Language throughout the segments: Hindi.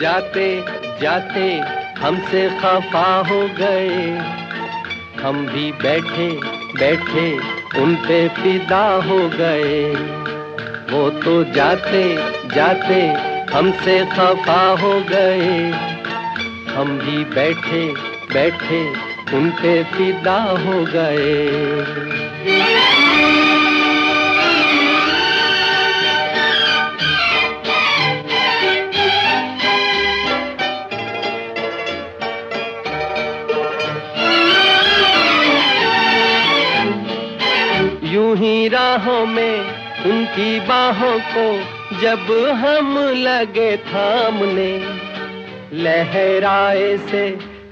जाते जाते हमसे खफा हो गए। हम भी बैठे बैठे उन पे फिदा हो गए। वो तो जाते जाते हमसे खफा हो गए। हम भी बैठे बैठे उन पे फिदा हो गए। यूँ ही राहों में, उनकी बाहों को जब हम लगे थामने, लहराए से,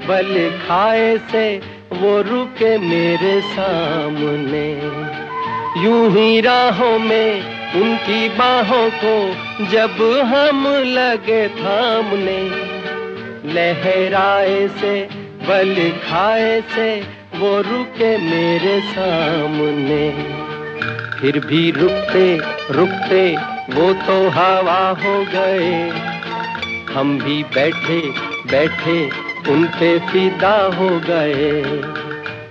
बल खाए से, वो रुके मेरे सामने। यूँ ही राहों में, उनकी बाहों को जब हम लगे थामने, लहराए से, बल खाए से, वो रुके मेरे सामने। फिर भी रुकते रुकते, वो तो हवा हो गए। हम भी बैठे बैठे उन पे फिदा हो गए।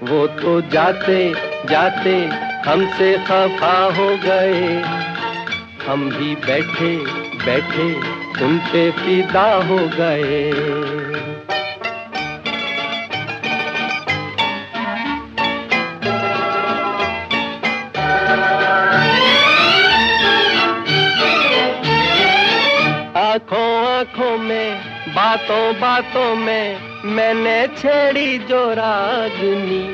वो तो जाते जाते, हमसे खफा हो गए। हम भी बैठे बैठे उन पे फिदा हो गए। आँखों में, बातों बातों में मैंने छेड़ी जो रागनी।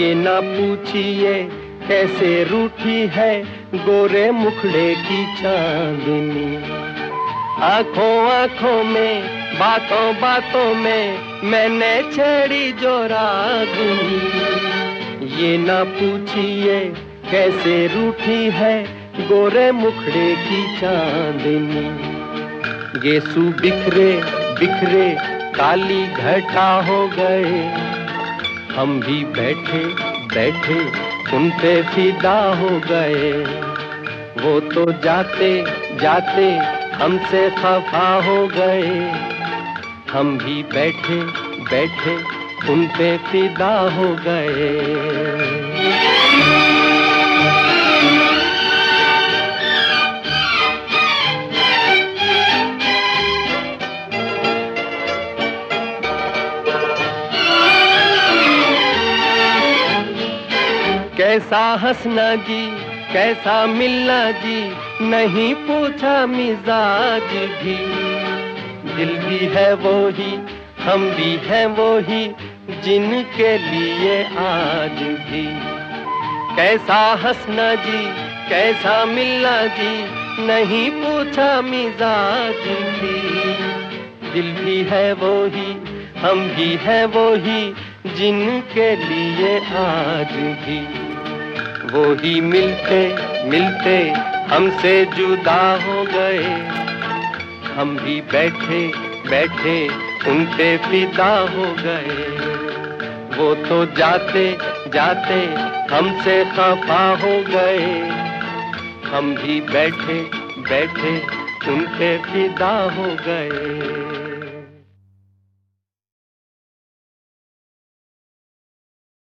ये ना पूछिए कैसे रूठी है गोरे मुखड़े की चांदनी। आँखों आँखों में, बातों बातों में मैंने छेड़ी जो रागनी। ये ना पूछिए, कैसे रूठी है गोरे मुखड़े की चांदनी। ये सू बिखरे बिखरे, काली घटा हो गए। हम भी बैठे बैठे, उन पे फिदा हो गए। वो तो जाते जाते हमसे खफा हो गए। हम भी बैठे बैठे, उन पे फिदा हो गए। कैसा हंसना जी कैसा मिलना जी? नहीं पूछा मिजाज भी। दिल भी है वो ही हम भी हैं वो ही जिनके लिए आज भी। कैसा हंसना जी कैसा मिलना जी? नहीं पूछा मिजाज भी। दिल भी है वो ही हम भी हैं वो ही जिनके लिए आज भी। वो ही मिलते मिलते हमसे जुदा हो गए। हम भी बैठे बैठे उन पे फिदा हो गए। वो तो जाते जाते हमसे खफा हो गए। हम भी बैठे बैठे उन पे फिदा हो गए।